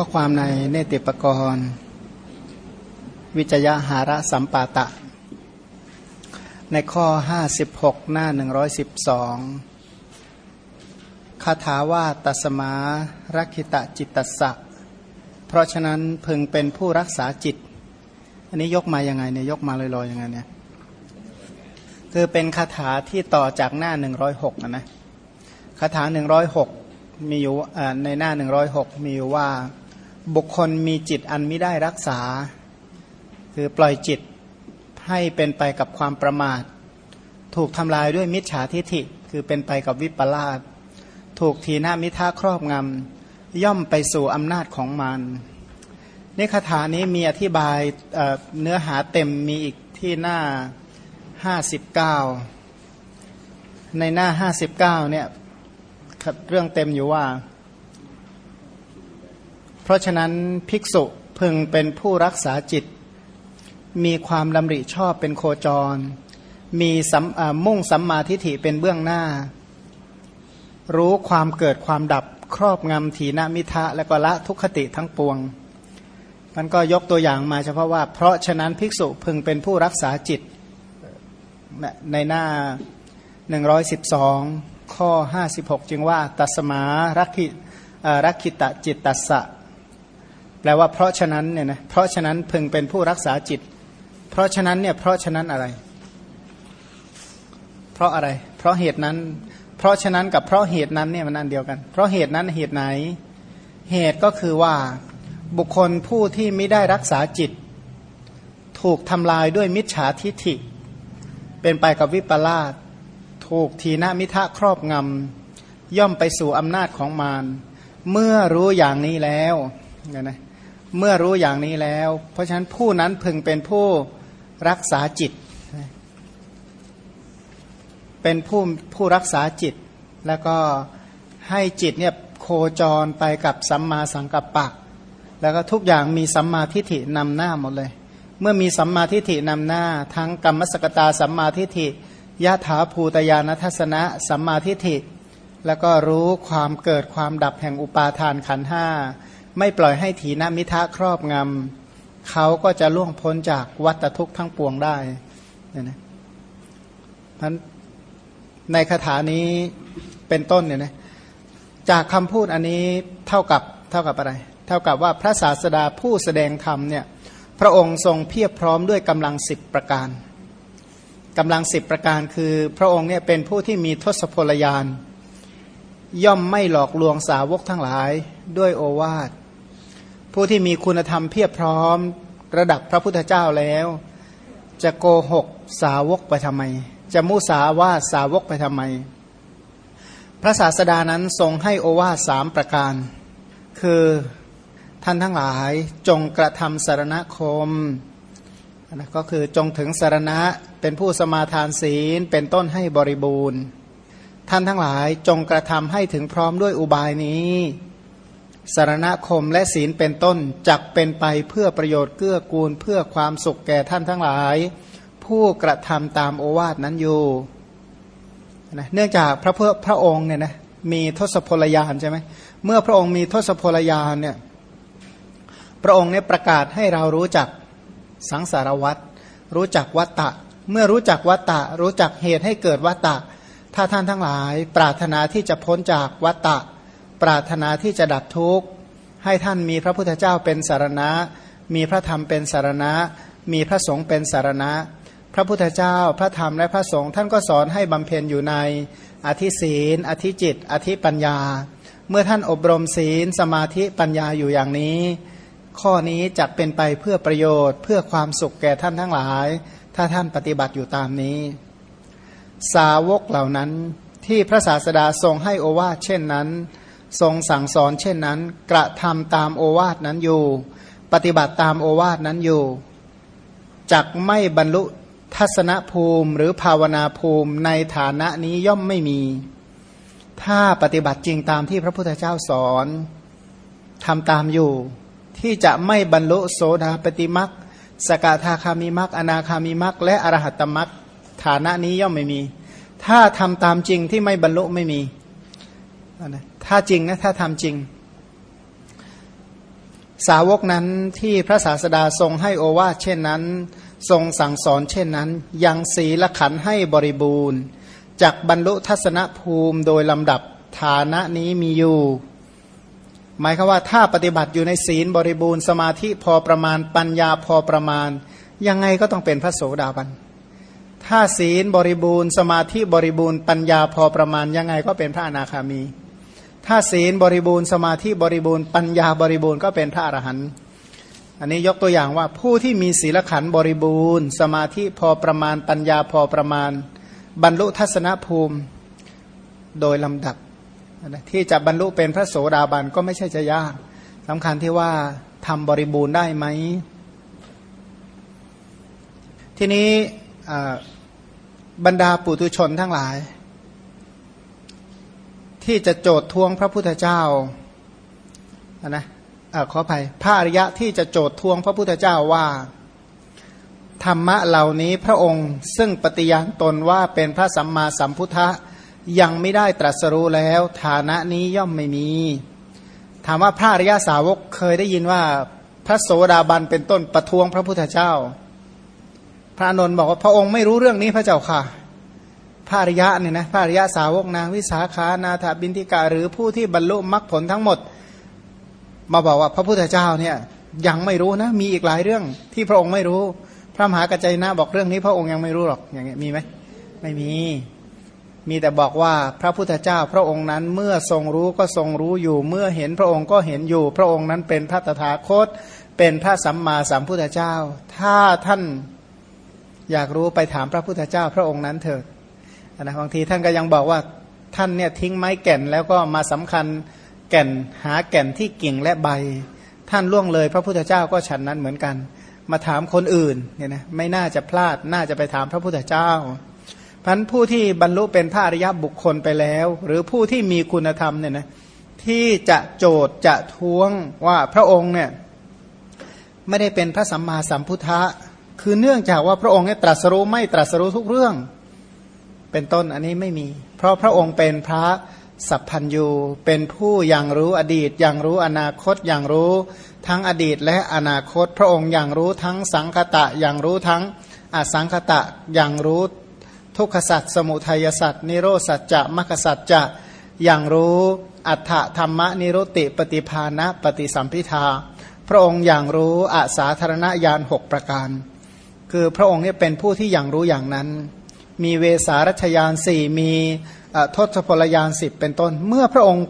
ข้อความในเนติปกรณ์ วิจยหาระสัมปาตะ ในข้อ 56 หน้า 112 คาถาว่าตัสมารักิตะจิตตสักเพราะฉะนั้นพึงเป็นผู้รักษาจิต อันนี้ยกมายังไงเนี่ยยกมาลอยๆยังไงเนี่ยคือเป็นคาถาที่ต่อจากหน้า 106นะนะคาถา 106มีอยู่ในหน้า 106 มีอยู่ว่า บุคคลมีจิตอันไม่ได้รักษา คือปล่อยจิตให้เป็นไปกับความประมาท ถูกทำลายด้วยมิจฉาทิฐิ คือเป็นไปกับวิปลาสถูกทีนามิท่าครอบงำย่อมไปสู่อำนาจของมันนี่คาถานี้มีอธิบายเนื้อหาเต็มมีอีกที่หน้า 59 ในหน้า 59เนี่ยเรื่องเต็มอยู่ว่า เพราะฉะนั้นภิกษุพึงเป็นผู้รักษาจิต มีความดำริชอบเป็นโคจร มีมุ่งสัมมาทิฏฐิเป็นเบื้องหน้า รู้ความเกิดความดับครอบงำถีนมิทะและก็ละทุกขติทั้งปวงมันก็ยกตัวอย่างมาเฉพาะว่า เพราะฉะนั้นภิกษุพึงเป็นผู้รักษาจิต ในหน้า 112 ข้อ 56 จึงว่า ตัสมารักขิรักขิตะจิตตัสสะ แปลว่าเพราะฉะนั้นเนี่ยนะเพราะฉะนั้นพึงเป็นผู้รักษาจิต เพราะฉะนั้นเนี่ยเพราะฉะนั้นอะไร เพราะอะไร เพราะเหตุนั้น เพราะฉะนั้นกับเพราะเหตุนั้นเนี่ยมันอันเดียวกัน เพราะเหตุนั้นเหตุไหน เหตุก็คือว่าบุคคลผู้ที่ไม่ได้รักษาจิต ถูกทำลายด้วยมิจฉาทิฐิ เป็นไปกับวิปลาสถูกทีนามิทะครอบงำย่อมไปสู่อำนาจของมารเมื่อรู้อย่างนี้แล้วเนี่ยนะ เมื่อรู้อย่างนี้แล้ว เพราะฉะนั้นผู้นั้นพึงเป็นผู้รักษาจิต เป็นผู้ผู้รักษาจิต แล้วก็ให้จิตเนี่ยโคจรไปกับสัมมาสังกัปปะ แล้วก็ทุกอย่างมีสัมมาทิฏฐินำหน้าหมดเลย เมื่อมีสัมมาทิฏฐินำหน้า ทั้งกรรมสกตาสัมมาทิฏฐิยะถาภูตยานทัศนะสัมมาทิฏฐิ แล้วก็รู้ความเกิดความดับแห่งอุปาทานขันห้า ไม่ปล่อยให้ถีนมิทะครอบงำเขาก็จะล่วงพ้นจากวัฏทุกข์ทั้งปวงได้เนี่ยนะนั้นในคาถานี้เป็นต้นเนี่ยนะจากคำพูดอันนี้เท่ากับเท่ากับอะไร เท่ากับว่าพระศาสดาผู้แสดงธรรมเนี่ยพระองค์ทรงเพียบพร้อมด้วยกำลังสิบประการกำลังสิบประการคือพระองค์เนี่ยเป็นผู้ที่มีทศพลยาน ย่อมไม่หลอกลวงสาวกทั้งหลายด้วยโอวาท ผู้ที่มีคุณธรรมเพียบพร้อม ระดับพระพุทธเจ้าแล้ว จะโกหกสาวกไปทำไม จะมุสาวาสาวกไปทำไม พระศาสดานั้นทรงให้โอวาสามประการ คือท่านทั้งหลายจงกระทำสารณคมนะก็คือจงถึงสารณะเป็นผู้สมาทานศีลเป็นต้นให้บริบูรณ์ ท่านทั้งหลายจงกระทำให้ถึงพร้อมด้วยอุบายนี้ สารณคมและศีลเป็นต้นจักเป็นไปเพื่อประโยชน์เกื้อกูลเพื่อความสุขแก่ท่านทั้งหลาย ผู้กระทำตามโอวาทนั้นอยู่นะเนื่องจากพระเพื่อพระองค์เนี่ยนะมีทศพลยานใช่ไหมเมื่อพระองค์มีทศพลยานเนี่ยพระองค์เนี่ยประกาศให้เรารู้จักสังสารวัตรรู้จักวัตตะ เมื่อรู้จักวัตตะ รู้จักเหตุให้เกิดวัตตะ ถ้าท่านทั้งหลาย ปรารถนาที่จะพ้นจากวัตตะ ปรารถนาที่จะดับทุกข์ ให้ท่านมีพระพุทธเจ้าเป็นสารณะ มีพระธรรมเป็นสารณะ มีพระสงฆ์เป็นสารณะ พระพุทธเจ้าพระธรรมและพระสงฆ์ท่านก็สอนให้บำเพ็ญอยู่ใน อธิศีลอธิจิต อธิปัญญา เมื่อท่านอบรมศีลสมาธิปัญญาอยู่อย่างนี้ ข้อนี้จะเป็นไปเพื่อประโยชน์ เพื่อความสุขแก่ท่านทั้งหลาย ถ้าท่านปฏิบัติอยู่ตามนี้ สาวกเหล่านั้นที่พระศาสดาทรงให้โอวาเช่นนั้น ทรงสั่งสอนเช่นนั้น กระทำตามโอวาทนั้นอยู่ ปฏิบัติตามโอวาทนั้นอยู่จักไม่บรรลุทัศนภูมิหรือภาวนาภูมิในฐานะนี้ย่อมไม่มี ถ้าปฏิบัติจริงตามที่พระพุทธเจ้าสอนทำตามอยู่ ที่จะไม่บรรลุโสดาปฏิมักสกทาคามิมักอนาคามิมักและอรหัตตมักฐานะนี้ย่อมไม่มี ถ้าทำตามจริงที่ไม่บรรลุไม่มี ถ้าจริงนะถ้าทำจริง สาวกนั้นที่พระศาสดาทรงให้โอวาทเช่นนั้น ทรงสั่งสอนเช่นนั้น ยังศีลขันให้บริบูรณ์จากบรรลุทัศนภูมิโดยลำดับฐานะนี้มีอยู่ หมายคือว่าถ้าปฏิบัติอยู่ในศีลบริบูรณ์สมาธิพอประมาณปัญญาพอประมาณ ยังไงก็ต้องเป็นพระโสดาบัน ถ้าศีลบริบูรณ์ สมาธิบริบูรณ์ปัญญาพอประมาณยังไงก็เป็นพระอนาคามี ถ้าศีลบริบูรณ์สมาธิบริบูรณ์ปัญญาบริบูรณ์ก็เป็นพระอรหันต์อันนี้ยกตัวอย่างว่าผู้ที่มีศีลขันบริบูรณ์ สมาธิพอประมาณปัญญาพอประมาณ บรรลุทัศนภูมิโดยลำดับที่จะบรรลุเป็นพระโสดาบันก็ไม่ใช่จะยากสำคัญที่ว่าทำบริบูรณ์ได้ไหม ทีนี้บรรดาปุตุชนทั้งหลาย ที่จะโจททวงพระพุทธเจ้านะอะขออภัยพระอริยะที่จะโจททวงพระพุทธเจ้าว่า ธรรมะเหล่านี้พระองค์ซึ่งปฏิญาณตนว่าเป็นพระสัมมาสัมพุทธะยังไม่ได้ตรัสรู้แล้ว ฐานะนี้ย่อมไม่มี ถามว่าพระอริยสาวกเคยได้ยินว่าพระโสดาบันเป็นต้นประท้วงพระพุทธเจ้า พระนนท์บอกว่าพระองค์ไม่รู้เรื่องนี้พระเจ้าค่ะ พระอริยะเนี่ยนะพระอริยาสาวกนางวิสาขานาถบินทิกาหรือผู้ที่บรรลุมรรคผลทั้งหมด มาบอกว่าพระพุทธเจ้าเนี่ยยังไม่รู้นะมีอีกหลายเรื่องที่พระองค์ไม่รู้ พระมหากัจจายนะบอกเรื่องนี้พระองค์ยังไม่รู้หรอกอย่างเงี้ยมีไหมไม่มี มีแต่บอกว่าพระพุทธเจ้าพระองค์นั้นเมื่อทรงรู้ก็ทรงรู้อยู่ เมื่อเห็นพระองค์ก็เห็นอยู่ พระองค์นั้นเป็นพระตถาคต เป็นพระสัมมาสัมพุทธเจ้า ถ้าท่านอยากรู้ไปถามพระพุทธเจ้าพระองค์นั้นเถิด นะบางทีท่านก็ยังบอกว่าท่านเนี่ยทิ้งไม้แก่นแล้วก็มาสำคัญแก่นหาแก่นที่กิ่งและใบ ท่านล่วงเลย พระพุทธเจ้าก็ฉันนั้นเหมือนกัน มาถามคนอื่นเนี่ยนะไม่น่าจะพลาดน่าจะไปถามพระพุทธเจ้าพันผู้ที่บรรลุเป็นพระอริยบุคคลไปแล้ว หรือผู้ที่มีคุณธรรมเนี่ยนะที่จะโจทย์จะท้วงว่าพระองค์เนี่ยไม่ได้เป็นพระสัมมาสัมพุทธะคือเนื่องจากว่าพระองค์เนี่ยตรัสรู้ไม่ตรัสรู้ทุกเรื่อง เป็นต้นอันนี้ไม่มี เพราะพระองค์เป็นพระสัพพัญญูเป็นผู้ยังรู้อดีตยังรู้อนาคตยังรู้ทั้งอดีตและอนาคต พระองค์ยังรู้ทั้งสังคตะยังรู้ทั้งอสังคตะยังรู้ทุกขสัตสมุทัยสัตว์นิโรสัจจะมรรคสัจจะอย่างรู้อัฏฐธรรมนิโรติปฏิภาณปฏิสัมพิทา พระองค์อย่างรู้อาสาธารณญาณหกประการ คือพระองค์เนี่ยเป็นผู้ที่อย่างรู้อย่างนั้น มีเวสารัชยานสี่มีทศพลยานสิบเป็นต้น เมื่อพระองค์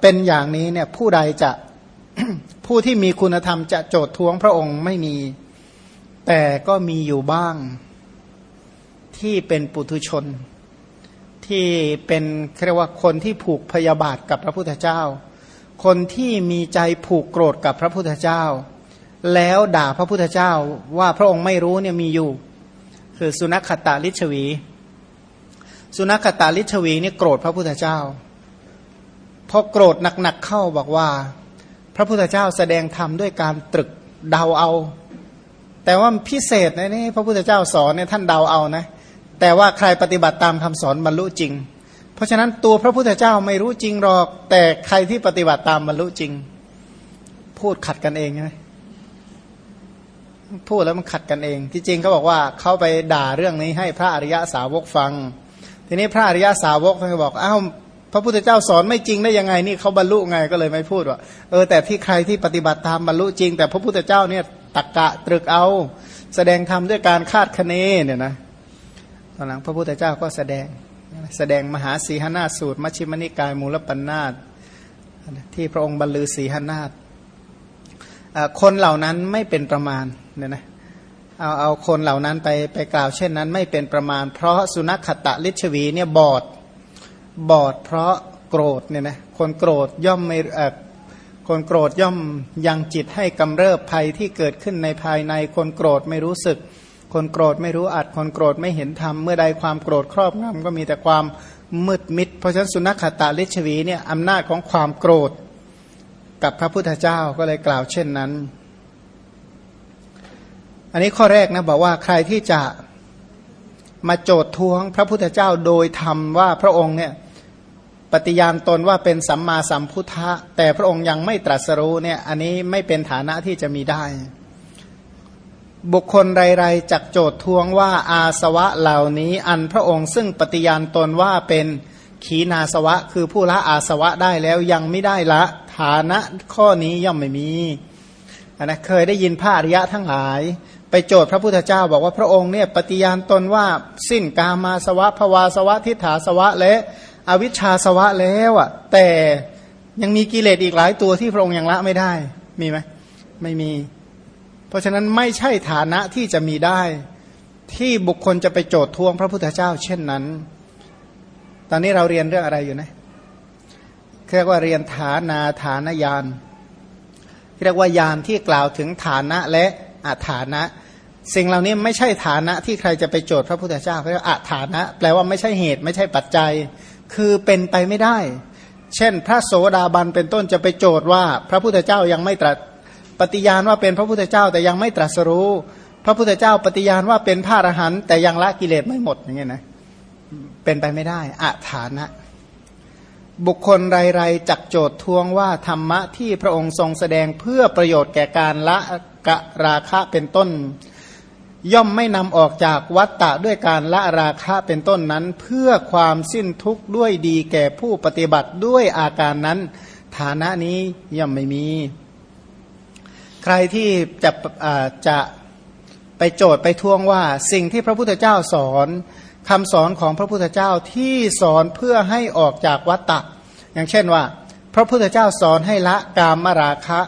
เป็นอย่างนี้เนี่ยผู้ใดจะผู้ที่มีคุณธรรมจะโจทย์ทวงพระองค์ไม่มี แต่ก็มีอยู่บ้างที่เป็นปุถุชน ที่เป็นเรียกว่าคนที่ผูกพยาบาทกับพระพุทธเจ้า คนที่มีใจผูกโกรธกับพระพุทธเจ้า แล้วด่าพระพุทธเจ้าว่าพระองค์ไม่รู้เนี่ยมีอยู่ คือสุนัขตาลิชวี สุนัขตาลิชวีนี่โกรธพระพุทธเจ้าพอโกรธหนักๆเข้าบอกว่า พระพุทธเจ้าแสดงธรรมด้วยการตรึกเดาเอา แต่ว่าพิเศษนะนี่พระพุทธเจ้าสอนเนี่ยท่านเดาเอานะ แต่ว่าใครปฏิบัติตามคำสอนบรรลุจริง เพราะฉะนั้นตัวพระพุทธเจ้าไม่รู้จริงหรอก แต่ใครที่ปฏิบัติตามบรรลุจริง พูดขัดกันเองใช่ไหม พูดแล้วมันขัดกันเอง ที่จริงเขาบอกว่าเขาไปด่าเรื่องนี้ให้พระอริยะสาวกฟัง ทีนี้พระอริยะสาวกเขาบอกอ้าวพระพุทธเจ้าสอนไม่จริงได้ยังไงนี่เขาบรรลุไงก็เลยไม่พูดว่าเออแต่ที่ใครที่ปฏิบัติตามบรรลุจริง แต่พระพุทธเจ้าเนี่ยตักกะตรึกเอา แสดงธรรมด้วยการคาดคะเนเนี่ยนะตอนหลังพระพุทธเจ้าก็แสดงแสดงมหาสีหนาสูตร มัชฌิมนิกายมูลปัญนาตที่พระองค์บรรลือสีหนาต คนเหล่านั้นไม่เป็นประมาณเนี่ยนะเอาเอาคนเหล่านั้นไปไปกล่าวเช่นนั้นไม่เป็นประมาณ เพราะสุนัขขตะลิชวีเนี่ยบอดบอดเพราะโกรธเนี่ยนะคนโกรธย่อมไม่คนโกรธย่อมยังจิตให้กำเริบภัยที่เกิดขึ้นในภายใน คนโกรธไม่รู้สึก คนโกรธไม่รู้อัด คนโกรธไม่เห็นธรรมเมื่อใดความโกรธครอบงำก็มีแต่ความมืดมิด เพราะฉะนั้นสุนัขตาลิชวีเนี่ยอำนาจของความโกรธ กับพระพุทธเจ้าก็เลยกล่าวเช่นนั้น อันนี้ข้อแรกนะบอกว่าใครที่จะมาโจดทวงพระพุทธเจ้าโดยธรรมว่าพระองค์เนี่ยปฏิญาณตนว่าเป็นสัมมาสัมพุทธะ แต่พระองค์ยังไม่ตรัสรู้เนี่ยอันนี้ไม่เป็นฐานะที่จะมีได้ บุคคลไรๆจักโจทย์ทวงว่าอาสวะเหล่านี้ อันพระองค์ซึ่งปฏิญาณตนว่าเป็นขีนาสวะ คือผู้ละอาสวะได้แล้วยังไม่ได้ละ ฐานะข้อนี้ย่อมไม่มีนนะเคยได้ยินพระอริยะทั้งหลาย ไปโจทย์พระพุทธเจ้าบอกว่าพระองค์เนี่ยปฏิญาณตนว่าสิ้นกามาสวะภวาสวะทิฏฐาสวะและอวิชชาสวะแล้วอะแต่ยังมีกิเลสอีกหลายตัวที่พระองค์ยังละไม่ได้มีไหมไม่มี เพราะฉะนั้นไม่ใช่ฐานะที่จะมีได้ ที่บุคคลจะไปโจทย์ทวงพระพุทธเจ้า เช่นนั้น ตอนนี้เราเรียนเรื่องอะไรอยู่นะ เรียกว่าเรียนฐานาฐานยานเรียกว่ายานที่กล่าวถึงฐานะและอัฐานะ สิ่งเหล่านี้ไม่ใช่ฐานะที่ใครจะไปโจทย์พระพุทธเจ้าเรียกว่าอัฐานะ แปลว่าไม่ใช่เหตุไม่ใช่ปัจจัย คือเป็นไปไม่ได้ เช่น พระโสดาบันเป็นต้นจะไปโจทย์ว่า พระพุทธเจ้ายังไม่ตรัสปฏิญาณว่าเป็นพระพุทธเจ้าแต่ยังไม่ตรัสรู้ พระพุทธเจ้าปฏิญาณว่าเป็นพระอรหันต์แต่ยังละกิเลสไม่หมดอย่างเงี้ยนะเป็นไปไม่ได้อัฐานะ บุคคลไรๆจักโจทย์ทวงว่าธรรมะที่พระองค์ทรงแสดงเพื่อประโยชน์แก่การละกะราคะเป็นต้น ย่อมไม่นำออกจากวัตตะด้วยการละราคะเป็นต้นนั้น เพื่อความสิ้นทุกข์ด้วยดีแก่ผู้ปฏิบัติด้วยอาการนั้น ฐานะนี้ย่อมไม่มี ใครที่จะจะไปโจทย์ไปทวงว่าสิ่งที่พระพุทธเจ้าสอน คำสอนของพระพุทธเจ้าที่สอนเพื่อให้ออกจากวัตตะ อย่างเช่นว่า พระพุทธเจ้าสอนให้ละกามราคะ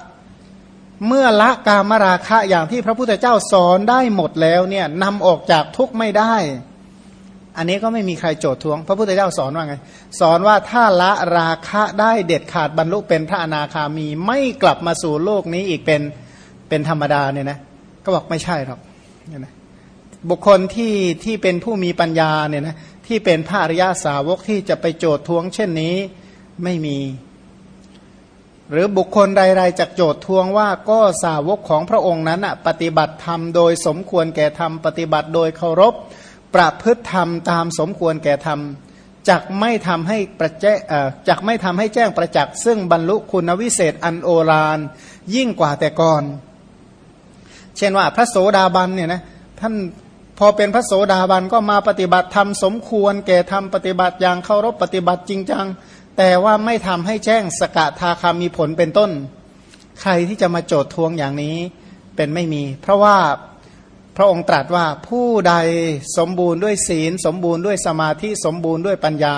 เมื่อละกามราคะอย่างที่พระพุทธเจ้าสอนได้หมดแล้วเนี่ยนำออกจากทุกข์ไม่ได้ อันนี้ก็ไม่มีใครโจทย์ทวง พระพุทธเจ้าสอนว่าไง สอนว่าถ้าละราคะได้เด็ดขาดบรรลุเป็นพระอนาคามีไม่กลับมาสู่โลกนี้อีกเป็นเป็นธรรมดาเนี่ยนะก็บอกไม่ใช่หรอกเนี่ยนะ บุคคลที่ที่เป็นผู้มีปัญญาเนี่ยนะที่เป็นพระอริยาสาวกที่จะไปโจทย์ทวง เช่นนี้ไม่มี หรือบุคคลใดๆจากโจทย์ทวงว่าก็สาวกของพระองค์นั้นปฏิบัติธรรมโดยสมควรแก่ธรรม ปฏิบัติโดยเคารพ ประพฤติธรรมตามสมควรแก่ธรรมจักไม่ทำให้ประแจจักไม่ทำให้แจ้งประจักษ์ซึ่งบรรลุคุณวิเศษอันโอฬารยิ่งกว่าแต่ก่อน เช่นว่าพระโสดาบันเนี่ยนะท่าน พอเป็นพระโสดาบันก็มาปฏิบัติธรรมสมควร แก่ธรรมปฏิบัติอย่างเคารพปฏิบัติจริงจัง แต่ว่าไม่ทำให้แจ้งสกทาคามีผลเป็นต้น ใครที่จะมาโจททวงอย่างนี้เป็นไม่มี เพราะว่าพระองค์ตรัสว่าผู้ใดสมบูรณ์ด้วยศีล สมบูรณ์ด้วยสมาธิสมบูรณ์ด้วยปัญญา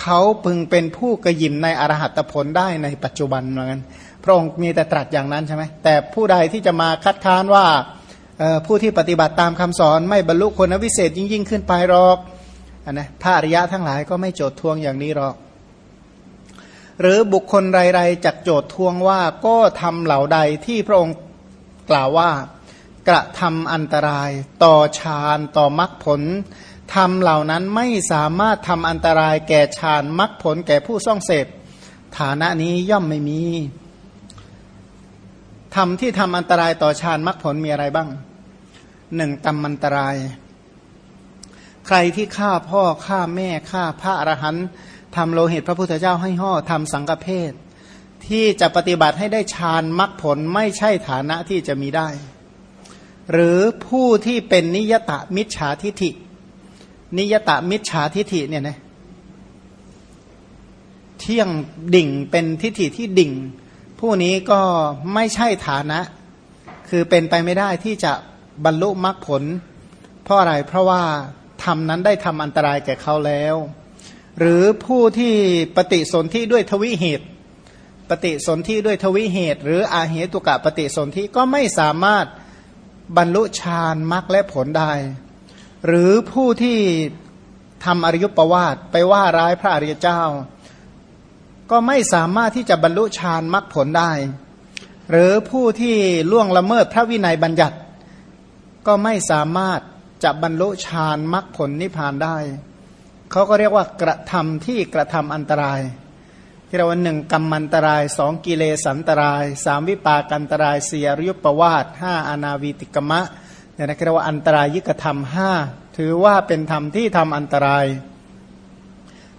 เขาพึงเป็นผู้กระยิมในอรหัตผลได้ในปัจจุบันเหมือนกันพระองค์มีแต่ตรัสอย่างนั้นใช่ไหมแต่ผู้ใดที่จะมาคัดค้านว่า ผู้ที่ปฏิบัติตามคำสอนไม่บรรลุคนวิเศษยิ่งยิ่งขึ้นไปหรอกอนนะพระอริยะทั้งหลายก็ไม่โจททวงอย่างนี้หรอก หรือบุคคลไรๆจักโจททวงว่าก็ทำเหล่าใดที่พระองค์กล่าวว่ากระทำอันตราย ต่อฌานต่อมรรคผลทำเหล่านั้นไม่สามารถทำอันตรายแก่ฌานมรรคผลแก่ผู้ซ่องเสพฐานะนี้ย่อมไม่มีทำที่ทำอันตรายต่อฌานมรรคผลมีอะไรบ้าง หนึ่งกรรมอันตราย ใครที่ฆ่าพ่อฆ่าแม่ฆ่าพระอรหันต์ทำโลหิตพระพุทธเจ้าให้ห่อทำสังฆเพศที่จะปฏิบัติให้ได้ฌานมรรคผลไม่ใช่ฐานะที่จะมีได้ หรือผู้ที่เป็นนิยตะมิจฉาทิฐิ นิยตะมิจฉาทิฐิเนี่ยนะเที่ยงดิ่งเป็นทิฐิที่ดิ่ง ผู้นี้ก็ไม่ใช่ฐานะ คือเป็นไปไม่ได้ที่จะ บรรลุมรรคผล เพราะอะไรเพราะว่าทำนั้นได้ทำอันตรายแก่เขาแล้ว หรือผู้ที่ปฏิสนธิด้วยทวิเหตุ ปฏิสนธิด้วยทวิเหตุ หรืออาเหตุกะปฏิสนธิก็ไม่สามารถบรรลุฌานมรรคและผลได้ หรือผู้ที่ทำอริยประวาทไปว่าร้ายพระอริยเจ้า ก็ไม่สามารถที่จะบรรลุฌานมรรคผลได้ หรือผู้ที่ล่วงละเมิดพระวินัยบัญญัติ ก็ไม่สามารถจะบรรลุฌานมรรคผลนิพพานได้ เขาก็เรียกว่ากระทำที่กระทำอันตราย ที่เราวันหนึ่งกรรมันตรายสองกิเลสันตรายสามวิปากันตรายสียรยุปปวาทห้าอนาวีติกมะเนี่ยนะเรียกว่าอันตรายยิกธรรมห้าถือว่าเป็นธรรมที่ทำอันตราย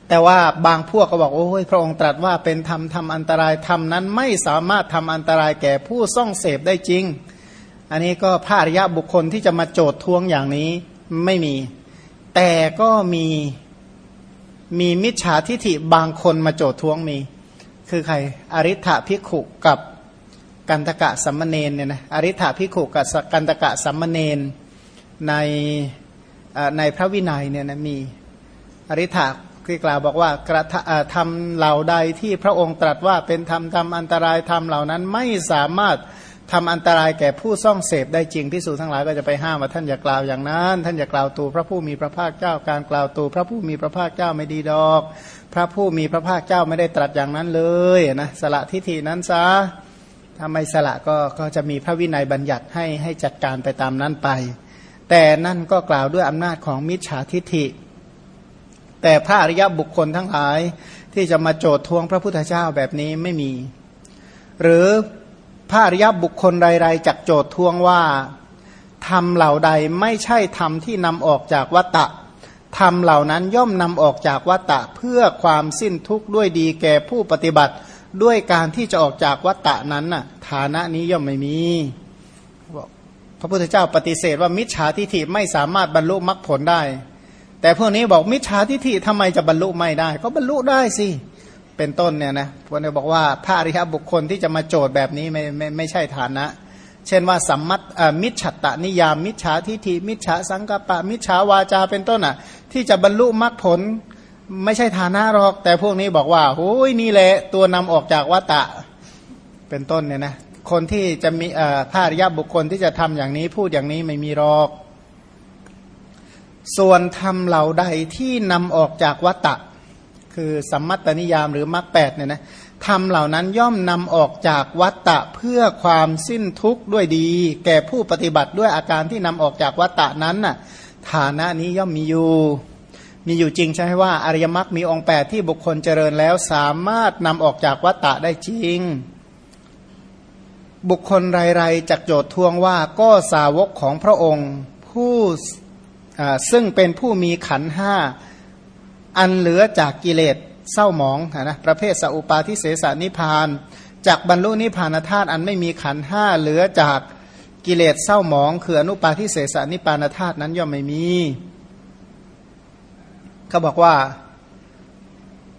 แต่ว่าบางพวกก็บอกโอ้ยพระองค์ตรัสว่าเป็นธรรมทำอันตรายธรรมนั้นไม่สามารถทำอันตรายแก่ผู้ซ่องเสพได้จริง อันนี้ก็พระอริยะบุคคลที่จะมาโจดทวงอย่างนี้ไม่มี แต่ก็มีมีมิจฉาทิฐิบางคนมาโจดทวงมี คือใคร อริ t พิขุกับกันตกะสัมมเนนเนี่ยนะอริ t พิขุกับกันตกะสัมมเนนในในพระวินัยเนี่ยนะมีอริ t คือกล่าวบอกว่ากระทำเหล่าใดที่พระองค์ตรัสว่าเป็นธรรมทำอันตรายธรรมเหล่านั้นไม่สามารถ ทำอันตรายแก่ผู้ซ่องเสพได้จริงพิสูจทั้งหลายก็จะไปห้ามว่าท่านอย่ากล่าวอย่างนั้น ท่านอย่ากล่าวตูพระผู้มีพระภาคเจ้าการกล่าวตูพระผู้มีพระภาคเจ้าไม่ดีดอก พระผู้มีพระภาคเจ้าไม่ได้ตรัสอย่างนั้นเลยนะสละทิฏฐินั้นซะถ้าไม่สละก็ก็จะมีพระวินัยบัญญัติให้ให้จัดการไปตามนั้นไป แต่นั่นก็กล่าวด้วยอำนาจของมิจฉาทิฏฐิ แต่พระอริยบุคคลทั้งหลายที่จะมาโจดทวงพระพุทธเจ้าแบบนี้ไม่มี หรือ พระอริยบุคคลใดๆจักโจทย์ทวงว่าทำเหล่าใดไม่ใช่ธรรมที่นำออกจากวัตตะธรรมเหล่านั้นย่อมนำออกจากวัตตะเพื่อความสิ้นทุกข์ด้วยดีแก่ผู้ปฏิบัติด้วยการที่จะออกจากวัตตะนั้นน่ะฐานะนี้ย่อมไม่มีพระพุทธเจ้าปฏิเสธว่ามิจฉาทิฏฐิไม่สามารถบรรลุมรรคผลได้ แต่พวกนี้บอกมิจฉาทิฏฐิทำไมจะบรรลุไม่ได้ ก็บรรลุได้สิเป็นต้นเนี่ยนะพวกนี้บอกว่าพระอริยบุคคลที่จะมาโจทย์แบบนี้ไม่ไม่ไม่ใช่ฐานะ เช่นว่าสัมมัตมิจฉัตตนิยาม มิจฉาทิฏฐิมิจฉาสังกปะ มิจฉาวาจาเป็นต้นอะ ที่จะบรรลุมรรคผลไม่ใช่ฐานะหรอก แต่พวกนี้บอกว่าโอ้ยนี่แหละตัวนำออกจากวัตตะเป็นต้นเนี่ยนะคนที่จะมีพระอริยบุคคลที่จะทำอย่างนี้พูดอย่างนี้ไม่มีหรอก ส่วนทำเหล่าใดที่นำออกจากวัตตะ คือสัมมัตตนิยามหรือมรรคแปดเนี่ยนะทำเหล่านั้นย่อมนำออกจากวัตตะเพื่อความสิ้นทุกข์ด้วยดี แก่ผู้ปฏิบัติด้วยอาการที่นำออกจากวัตตะนั้นน่ะฐานะนี้ย่อมมีอยู่ มีอยู่จริงใช่ไหมว่าอริยมรรคมีองค์แปดที่บุคคลเจริญแล้วสามารถนำออกจากวัตตะได้จริง บุคคลไรๆจักโจทย์ทวงว่าก็สาวกของพระองค์ผู้ซึ่งเป็นผู้มีขันห้า อันเหลือจากกิเลสเศร้าหมองนะประเภทสัพปาทิเสสนิพานจากบรรลุนิพพานธาตุอันไม่มีขันห้าเหลือจากกิเลสเศร้าหมองคืออนุปาทิเสสนิพานธาตุนั้นย่อมไม่มีเขาบอกว่า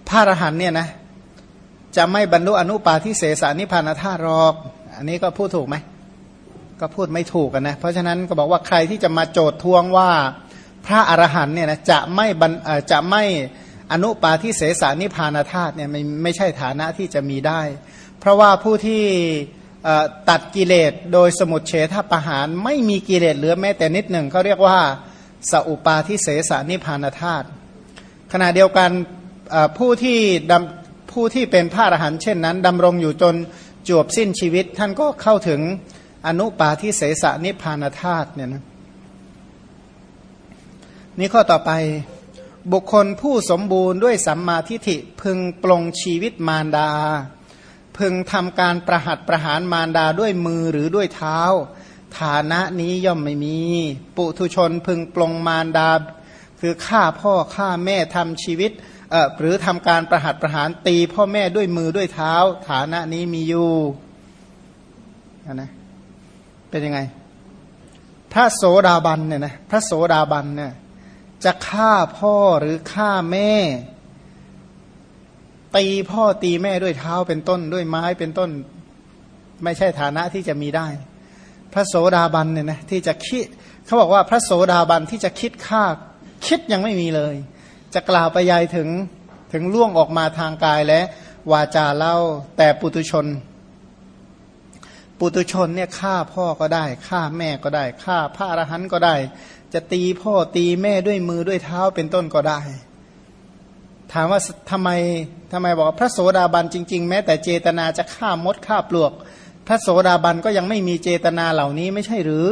พระอรหันเนี่ยนะจะไม่บรรลุอนุปาทิเสสนิพานธาตุหรอก อันนี้ก็พูดถูกไหมก็พูดไม่ถูกกันนะ เพราะฉะนั้นก็บอกว่าใครที่จะมาโจดทวงว่า พระอรหันเนี่ยนะจะไม่จะไม่อนุปาทิเสสานิพานธาตุเนี่ยไม่ไม่ใช่ฐานะที่จะมีได้ เพราะว่าผู้ที่ตัดกิเลสโดยสมุดเฉทประหารไม่มีกิเลสเหลือแม้แต่นิดหนึ่งเขาเรียกว่าสอุปาทิเสสานิพานธาตุขณะเดียวกันผู้ที่ผู้ที่เป็นพระอรหันต์เช่นนั้นดำรงอยู่จนจวบสิ้นชีวิต ท่านก็เข้าถึงอนุปาทิเสสนิพานธาตุเนี่ยนะ นี่ข้อต่อไปบุคคลผู้สมบูรณ์ด้วยสัมมาทิฏฐิพึงปลงชีวิตมารดา พึงทำการประหัตประหารมารดาด้วยมือหรือด้วยเท้า ฐานะนี้ย่อมไม่มี ปุถุชนพึงปลงมารดา คือฆ่าพ่อฆ่าแม่ทำชีวิตเออหรือทำการประหัตประหารตีพ่อแม่ด้วยมือด้วยเท้า ฐานะนี้มีอยู่นะเป็นยังไง พระโสดาบันเนี่ยนะพระโสดาบันเนี่ย จะฆ่าพ่อหรือฆ่าแม่ ตีพ่อตีแม่ด้วยเท้าเป็นต้นด้วยไม้เป็นต้น ไม่ใช่ฐานะที่จะมีได้ พระโสดาบันเนี่ยนะที่จะคิดเขาบอกว่าพระโสดาบันที่จะคิดฆ่าคิดยังไม่มีเลย จะกล่าวไปยายถึงถึงล่วงออกมาทางกายและวาจาเล่าแต่ปุตุชน ปุตุชนเนี่ยฆ่าพ่อก็ได้ฆ่าแม่ก็ได้ฆ่าพระอรหันต์ก็ได้ จะตีพ่อตีแม่ด้วยมือด้วยเท้าเป็นต้นก็ได้ ถามว่าทำไมทำไมบอกพระโสดาบันจริง ๆ แม้แต่เจตนาจะฆ่ามดฆ่าปลวก พระโสดาบันก็ยังไม่มีเจตนาเหล่านี้ไม่ใช่หรือ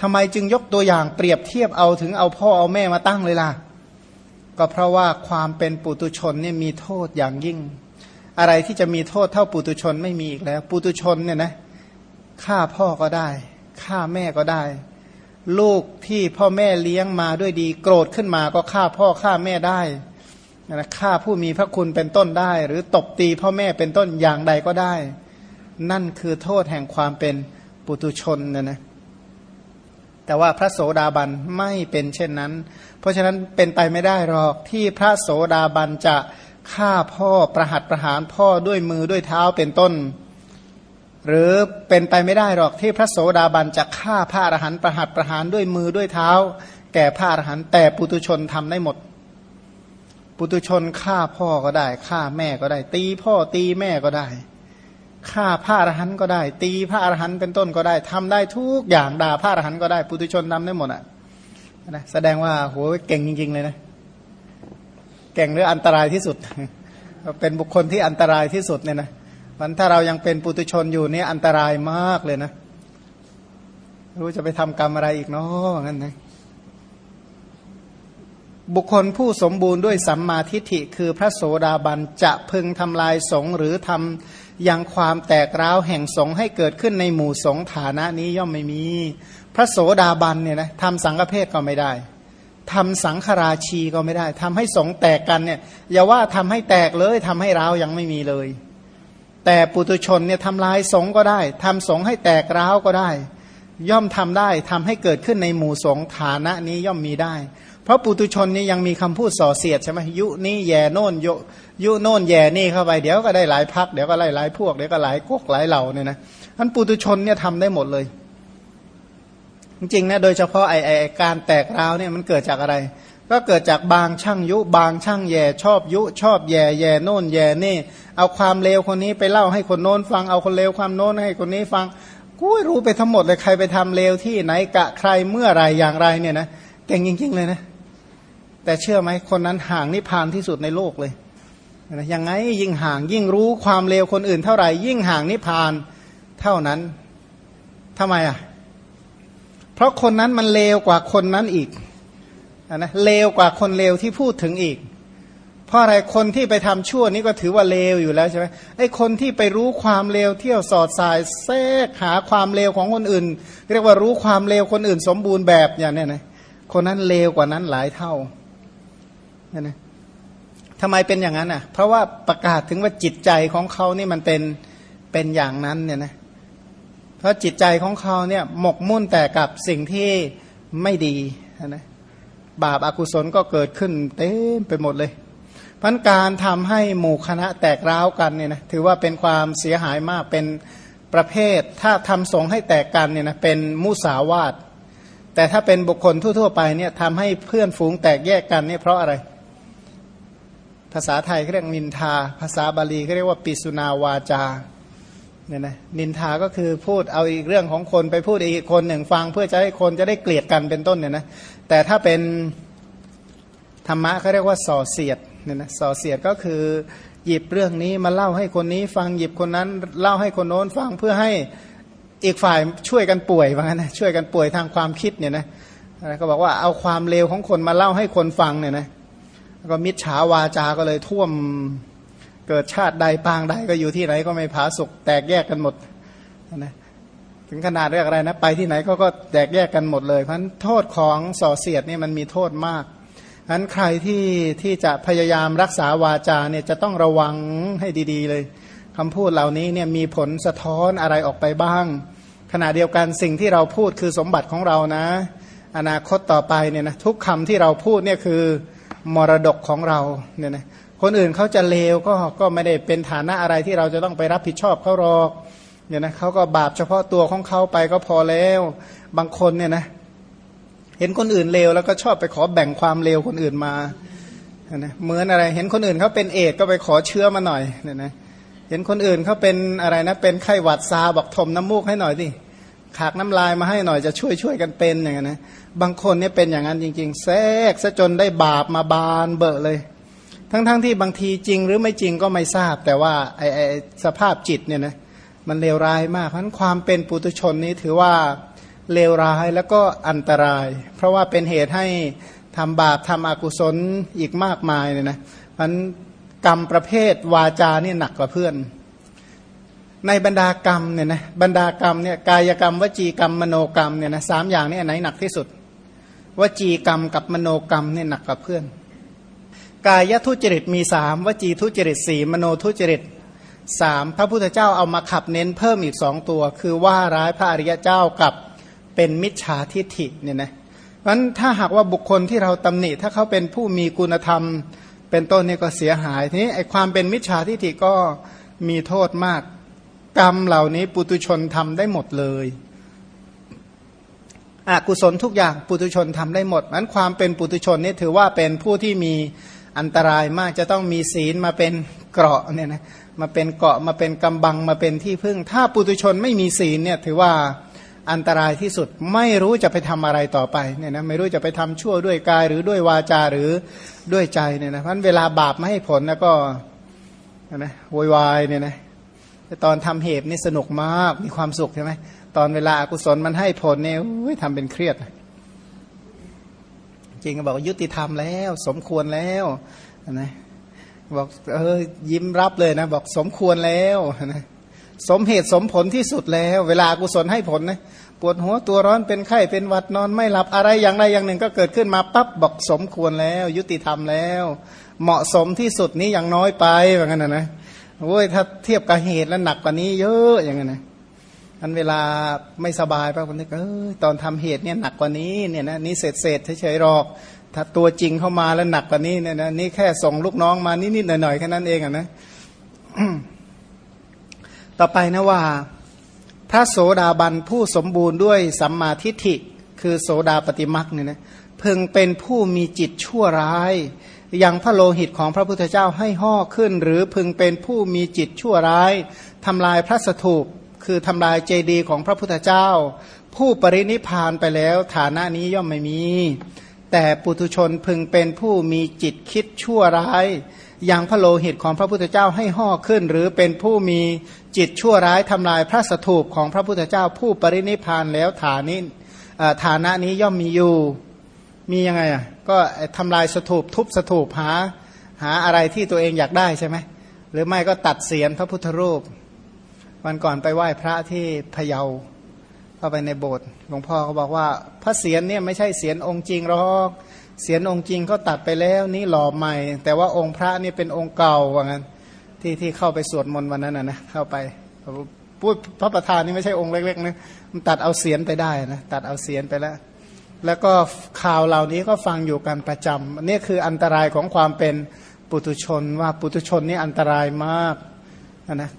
ทำไมจึงยกตัวอย่างเปรียบเทียบเอาถึงเอาพ่อเอาแม่มาตั้งเลยล่ะ ก็เพราะว่าความเป็นปุตุชนเนี่ยมีโทษอย่างยิ่ง อะไรที่จะมีโทษเท่าปุตุชนไม่มีอีกแล้ว ปุตุชนเนี่ยนะฆ่าพ่อก็ได้ฆ่าแม่ก็ได้ ลูกที่พ่อแม่เลี้ยงมาด้วยดี โกรธขึ้นมาก็ฆ่าพ่อฆ่าแม่ได้นะฆ่าผู้มีพระคุณเป็นต้นได้ หรือตบตีพ่อแม่เป็นต้นอย่างใดก็ได้ นั่นคือโทษแห่งความเป็นปุตุชนนะนะแต่ว่าพระโสดาบันไม่เป็นเช่นนั้น เพราะฉะนั้นเป็นไปไม่ได้หรอกที่พระโสดาบันจะฆ่าพ่อประหัตประหารพ่อด้วยมือด้วยเท้าเป็นต้น หรือเป็นไปไม่ได้หรอกที่พระโสดาบันจะฆ่าพระอรหันต์ประหัตประหารด้วยมือด้วยเท้า แก่พระอรหันต์แต่ปุตุชนทำได้หมด ปุตุชนฆ่าพ่อก็ได้ฆ่าแม่ก็ได้ ตีพ่อตีแม่ก็ได้ฆ่าพระอรหันต์ก็ได้ ตีพระอรหันต์เป็นต้นก็ได้ทำได้ทุกอย่างด่าพระอรหันต์ก็ได้ ปุตุชนทำได้หมดอะนะแสดงว่าโหเก่งจริง ๆ เลยนะเก่งหรืออันตรายที่สุด เป็นบุคคลที่อันตรายที่สุดเนี่ยนะ มันถ้าเรายังเป็นปุตุชนอยู่นี่อันตรายมากเลยนะ รู้จะไปทำกรรมอะไรอีกเนาะงั้นนะบุคคลผู้สมบูรณ์ด้วยสัมมาทิฏฐิคือพระโสดาบันจะพึงทำลายสงหรือทำยังความแตกร้าวแห่งสงให้เกิดขึ้นในหมู่สงฐานะนี้ย่อมไม่มี พระโสดาบันเนี่ยนะทำสังฆเพศก็ไม่ได้ทำสังขาราชีก็ไม่ได้ทำให้สงแตกกันเนี่ยอย่าว่าทำให้แตกเลยทำให้ร้าวยังไม่มีเลย แต่ปุตุชนเนี่ยทำลายสงก็ได้ทำสงให้แตกร้าวก็ได้ ย่อมทำได้ทำให้เกิดขึ้นในหมู่สงฐานะนี้ย่อมมีได้ เพราะปุตุชนนี่ยังมีคำพูดส่อเสียดใช่ไหมยุนี่แย่โน่นยุยุโน่นแย่นี่เข้าไปเดี๋ยวก็ได้หลายพักเดี๋ยวก็ไล่หลายพวกเดี๋ยวก็หลายก๊กหลายเหล่าเนี่ยนะท่านปุตุชนเนี่ยทำได้หมดเลย จริงๆนะโดยเฉพาะไอไอการแตกร้าวเนี่ยมันเกิดจากอะไร ก็เกิดจากบางช่างยุ บางช่างแย่ชอบยุ ชอบแย่แย่โน่นแย่นี่ เอาความเลวคนนี้ไปเล่าให้คนโน้นฟังเอาคนเลวความโน้นให้คนนี้ฟังกูรู้ไปทั้งหมดเลยใครไปทำเลวที่ไหนกะใครเมื่อไรอย่างไรเนี่ยนะเก่งจริงๆเลยนะ แต่เชื่อไหมคนนั้นห่างนิพพานที่สุดในโลกเลยนะยังไงยิ่งห่างยิ่งรู้ความเลวคนอื่นเท่าไหร่ ยิ่งห่างนิพพานเท่านั้นทำไมอะ เพราะคนนั้นมันเลวกว่าคนนั้นอีก นะเลวกว่าคนเลวที่พูดถึงอีก เพราะอะไรคนที่ไปทำชั่วนี่ก็ถือว่าเลวอยู่แล้วใช่ไหมไอ้คนที่ไปรู้ความเลวเที่ยวสอดสายแทรกหาความเลวของคนอื่น เรียกว่ารู้ความเลวคนอื่นสมบูรณ์แบบอย่างนี้นะคนนั้นเลวกว่านั้นหลายเท่าเนี่ยนะทำไมเป็นอย่างนั้นอะ เพราะว่าประกาศถึงว่าจิตใจของเขานี่มันเป็นเป็นอย่างนั้นเนี่ยนะเพราะจิตใจของเขาเนี่ยหมกมุ่นแต่กับสิ่งที่ไม่ดีนะ บาปอากุศลก็เกิดขึ้นเต็มไปหมดเลยพันการทำให้หมู่คณะแตกร้าวกันเนี่ยนะถือว่าเป็นความเสียหายมากเป็นประเภท ถ้าทำสงให้แตกกันเนี่ยนะเป็นมุสาวาทแต่ถ้าเป็นบุคคลทั่ว ๆ ไปเนี่ยทำให้เพื่อนฝูงแตกแยกกันเนี่ยเพราะอะไร ภาษาไทยเรียกนินทา ภาษาบาลีเรียกว่าปิสุนาวาจา เนี่ยนะนินทาก็คือพูดเอาอีกเรื่องของคนไปพูดอีกคนหนึ่งฟัง เพื่อจะให้คนจะได้เกลียดกันเป็นต้นเนี่ยนะแต่ถ้าเป็นธรรมะเขาเรียกว่าส่อเสียดเนี่ยนะส่อเสียดก็คือหยิบเรื่องนี้มาเล่าให้คนนี้ฟังหยิบคนนั้นเล่าให้คนโน้นฟังเพื่อให้อีกฝ่ายช่วยกันป่วยว่างั้นนะช่วยกันป่วยทางความคิดเนี่ยนะก็บอกว่าเอาความเลวของคนมาเล่าให้คนฟังเนี่ยนะก็มิจฉาวาจาก็เลยท่วม เกิดชาติใดปางใดก็อยู่ที่ไหนก็ไม่ผาสุกแตกแยกกันหมดนะถึงขนาดเรียกอะไรนะ ไปที่ไหนก็ก็แตกแยกกันหมดเลยเพราะโทษของส่อเสียดนี่มันมีโทษมากฉะนั้นใครที่ที่จะพยายามรักษาวาจาเนี่ยจะต้องระวังให้ดี ๆ เลยคำพูดเหล่านี้เนี่ยมีผลสะท้อนอะไรออกไปบ้าง ขณะเดียวกันสิ่งที่เราพูดคือสมบัติของเรานะ อนาคตต่อไปเนี่ยนะทุกคำที่เราพูดเนี่ยคือมรดกของเราเนี่ยนะ คนอื่นเขาจะเลวก็ก็ไม่ได้เป็นฐานะอะไรที่เราจะต้องไปรับผิดชอบเขาหรอกเนี่ยนะเขาก็บาปเฉพาะตัวของเขาไปก็พอแล้ว บางคนเนี่ยนะเห็นคนอื่นเลวแล้วก็ชอบไปขอแบ่งความเลวคนอื่นมานะเหมือนอะไร เห็นคนอื่นเขาเป็นเอดก็ไปขอเชื้อมาหน่อยเนี่ยนะเห็นคนอื่นเขาเป็นอะไรนะเป็นไข้หวัดซาบอกทมน้ำมูกให้หน่อยดิขากน้ำลายมาให้หน่อยจะช่วยช่วยกันเป็นอย่างนั้นนะบางคนเนี่ยเป็นอย่างนั้นจริง ๆ แทรกซะจนได้บาปมาบานเบอะเลย ทั้งๆทที่บางทีจริงหรือไม่จริงก็ไม่ทราบ แต่ว่าไอไอสภาพจิตเนี่ยนะมันเลวร้ายมากเพราะนั้นความเป็นปุตุชนนี้ถือว่าเลวร้ายแล้วก็อันตราย เพราะว่าเป็นเหตุให้ทำบาปทำอกุศลอีกมากมายเนี่ยนะมันกรรมประเภทวาจาเนี่ยหนักกว่าเพื่อน ในบรรดากรรมเนี่ยนะบรรดากรรมเนี่ยกายกรรม วจีกรรมมโนกรรมเนี่ยนะสามอย่างนี้ไหนหนักที่สุด วจีกรรมกับมโนกรรมเนี่ยหนักกว่าเพื่อน กายทุจริตมีสามวจีทุจริตสี่มโนทุจริตสามพระพุทธเจ้าเอามาขับเน้นเพิ่มอีกสองตัว คือว่าร้ายพระอริยเจ้ากับเป็นมิจฉาทิฐิเนี่ยนะเพราะฉะนั้นถ้าหากว่าบุคคลที่เราตำหนิ ถ้าเขาเป็นผู้มีคุณธรรม เป็นต้นนี่ก็เสียหายทีนี้ไอความเป็นมิจฉาทิฐิก็มีโทษมาก กรรมเหล่านี้ปุตุชนทำได้หมดเลยอกุศลทุกอย่างปุตุชนทำได้หมดนั้นความเป็นปุตุชนนี่ถือว่าเป็นผู้ที่มี อันตรายมากจะต้องมีศีลมาเป็นเกราะเนี่ยนะมาเป็นเกาะมาเป็นกำบังมาเป็นที่พึ่ง ถ้าปุตุชนไม่มีศีลเนี่ยถือว่าอันตรายที่สุดไม่รู้จะไปทำอะไรต่อไปเนี่ยนะไม่รู้จะไปทำชั่วด้วยกายหรือด้วยวาจาหรือด้วยใจเนี่ยนะเพราะเวลาบาปไม่ให้ผลแล้วก็นะโวยวายเนี่ยนะตอนทำเหตุนี่สนุกมากมีความสุขใช่ไหมตอนเวลาอกุศลมันให้ผลเนี่ยทำเป็นเครียด จริงก็บอกยุติธรรมแล้ว สมควรแล้วนะบอกเออยิ้มรับเลยนะ บอกสมควรแล้วนะสมเหตุสมผลที่สุดแล้ว เวลากุศลให้ผลนะปวดหัวตัวร้อนเป็นไข้เป็นหวัดนอนไม่หลับอะไรอย่างใดอย่างหนึ่งก็เกิดขึ้นมาปั๊บบอกสมควรแล้ว ยุติธรรมแล้ว เหมาะสมที่สุดนี้อย่างน้อยไปแบบนั้นนะโอ้ยถ้าเทียบกับเหตุแล้วหนักกว่านี้เยอะอย่างนั้นนะ อันเวลาไม่สบายป้าคนนึกเออตอนทำเหตุเนี่ยหนักกว่านี้เนี่ยนะนี่เศษเศษเฉยๆหรอก ถ้าตัวจริงเข้ามาแล้วหนักกว่านี้เนี่ยนะนี่แค่ส่งลูกน้องมานิดๆหน่อยๆแค่นั้นเองอะนะต่อไปนะว่า พระโสดาบันผู้สมบูรณ์ด้วยสัมมาทิฏฐิ คือโสดาปฏิมักเนี่ยนะเพึงเป็นผู้มีจิตชั่วร้ายยังพระโลหิตของพระพุทธเจ้าให้ห่อขึ้น หรือพึงเป็นผู้มีจิตชั่วร้ายทำลายพระสถูป คือทำลายเจดีย์ของพระพุทธเจ้า ผู้ปรินิพานไปแล้ว ฐานะนี้ย่อมไม่มี แต่ปุถุชนพึงเป็นผู้มีจิตคิดชั่วร้าย อย่างพระโลหิตของพระพุทธเจ้าให้ห่อขึ้น หรือเป็นผู้มีจิตชั่วร้ายทำลายพระสถูปของพระพุทธเจ้า ผู้ปรินิพานแล้วฐานี้ฐานะนี้ย่อมมีอยู่มียังไงอะก็ทำลายสถูปทุบสถูปหาหาอะไรที่ตัวเองอยากได้ใช่ไหมหรือไม่ก็ตัดเสียนพระพุทธรูป วันก่อนไปไหว้พระที่พะเยาเข้าไปในโบสถ์หลวงพ่อเขาบอกว่า พระเศียรเนี่ยไม่ใช่เศียรองค์จริงหรอกเศียรองค์จริงเขาตัดไปแล้วนี่หล่อใหม่ แต่ว่าองค์พระนี่เป็นองค์เก่าว่างั้นที่ที่เข้าไปสวดมนต์วันนั้นนะนะเข้าไปพูดพระประธานนี่ไม่ใช่องค์เล็กๆนะมันตัดเอาเศียรไปได้นะตัดเอาเศียรไปแล้ว แล้วก็ข่าวเหล่านี้ก็ฟังอยู่กันประจำนี่คืออันตรายของความเป็นปุตุชนว่าปุตุชนนี่อันตรายมากนะ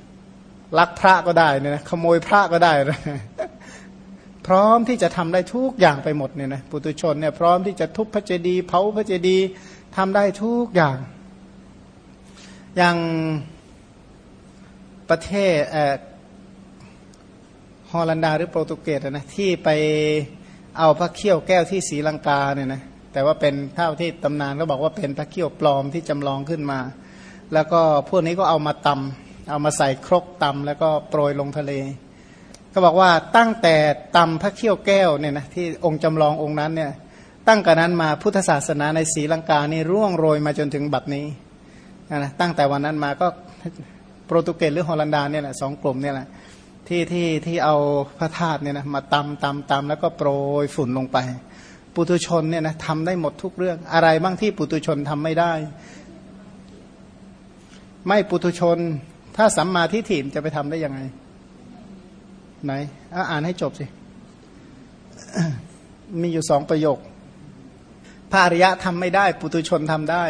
ลักพระก็ได้เนี่ยนะขโมยพระก็ได้นะพร้อมที่จะทำได้ทุกอย่างไปหมดเนี่ยนะปุตุชนเนี่ยพร้อมที่จะทุบพระเจดีย์เผาพระเจดีย์ทำได้ทุกอย่าง อย่างประเทศฮอลันดาหรือโปรตุเกสนะที่ไปเอาพระเขี้ยวแก้วที่ศรีลังกาเนี่ยนะแต่ว่าเป็นเท่าที่ตำนานก็บอกว่าเป็นพระเขี้ยวปลอมที่จำลองขึ้นมา แล้วก็พวกนี้ก็เอามาตำ เอามาใส่ครกตำแล้วก็โปรยลงทะเล ก็บอกว่าตั้งแต่ตำพระเขี้ยวแก้วเนี่ยนะที่องค์จำลององค์นั้นเนี่ยตั้งแต่นั้นมาพุทธศาสนาในศรีลังกานี่ร่วงโรยมาจนถึงบัดนี้นะตั้งแต่วันนั้นมาก็โปรตุเกสหรือฮอลันดาเนี่ยแหละสองกลุ่มเนี่ยแหละที่ที่ที่เอาพระธาตุเนี่ยนะมาตำตำตำแล้วก็โปรยฝุ่นลงไป ปุตุชนเนี่ยนะทำได้หมดทุกเรื่อง อะไรบ้างที่ปุตุชนทำไม่ได้ ไม่ปุตุชน ถ้าสัมมาทิฏฐิจะไปทำได้ยังไง ไหนอ่านให้จบสิ มีอยู่สองประโยคพระอริยะทำไม่ได้ ปุตุชนทำได้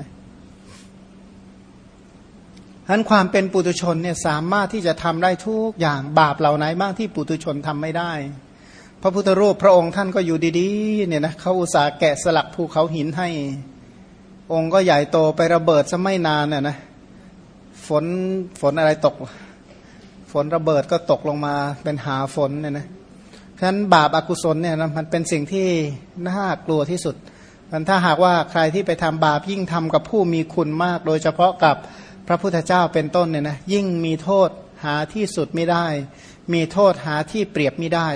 นะั้นความเป็นปุตุชนเนี่ยสามารถที่จะทำได้ทุกอย่างบาปเหล่าไหนบ้างที่ปุตุชนทำไม่ได้ พระพุทธรูปพระองค์ท่านก็อยู่ดีๆเนี่ยนะเขาอุตส่าห์แกะสลักภูเขาหินให้ องค์ก็ใหญ่โตไประเบิดซะไม่นานน่ยนะ นฝนอะไรตก ฝนระเบิดก็ตกลงมาเป็นหาฝนเนี่ยนะฉะนั้นบาปอากุศลเนี่ยมันเป็นสิ่งที่น่ากลัวที่สุดมันถ้าหากว่าใครที่ไปทำบาปยิ่งทำกับผู้มีคุณมาก โดยเฉพาะกับพระพุทธเจ้าเป็นต้นเนี่ยนะยิ่งมีโทษหาที่สุดไม่ได้ มีโทษหาที่เปรียบไม่ได้